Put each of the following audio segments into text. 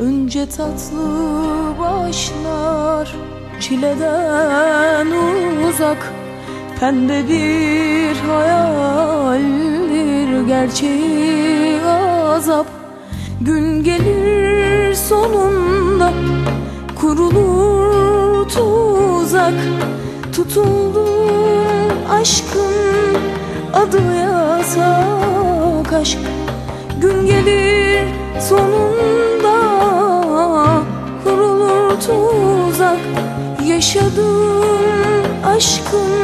Nice tatlı başlar Çileden uzak. Pembe bir hayaldir Gerçeği azap. Gün gelir sonunda Kurulur tuzak. Tutuldum aşkın Adı yasak aşk. Gün gelir sonunda tuzak Yaşadığım aşkın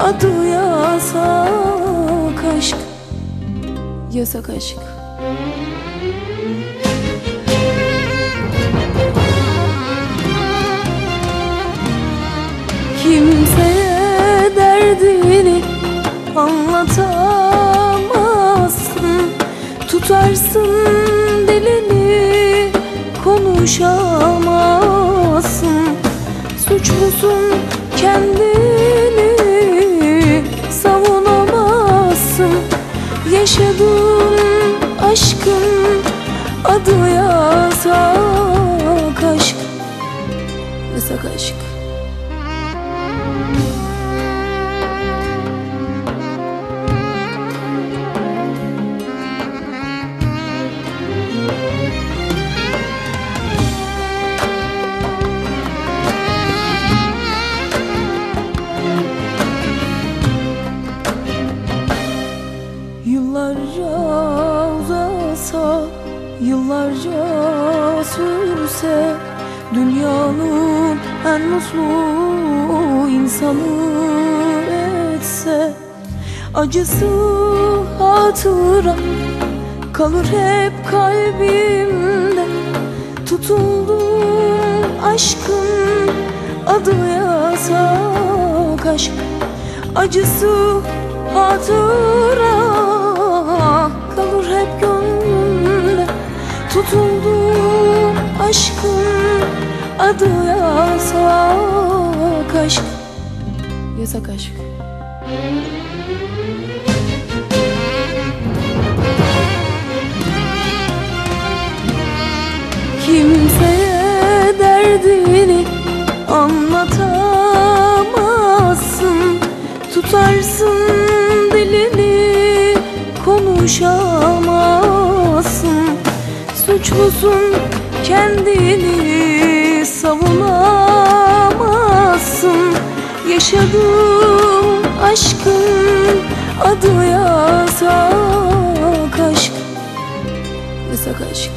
Adı yasak aşk. Yasak aşk. Kimseye derdini anlatamazsın. Tutarsın dilini konuşamazsın Yaşadığın aşkın adı yasak aşk. Yasak aşk uzasa, yıllarca sürse Dünyanın en mutlu insanı etse Acısı hatıra kalır hep kalbimde. Tutuldum aşkın adı yasak aşk Acısı hatıra Tutuldum aşkın adı yasak aşk. Yasak aşk Suçlusun kendini savunamazsın. Yaşadığım aşkın adı yasak aşk. Yasak aşk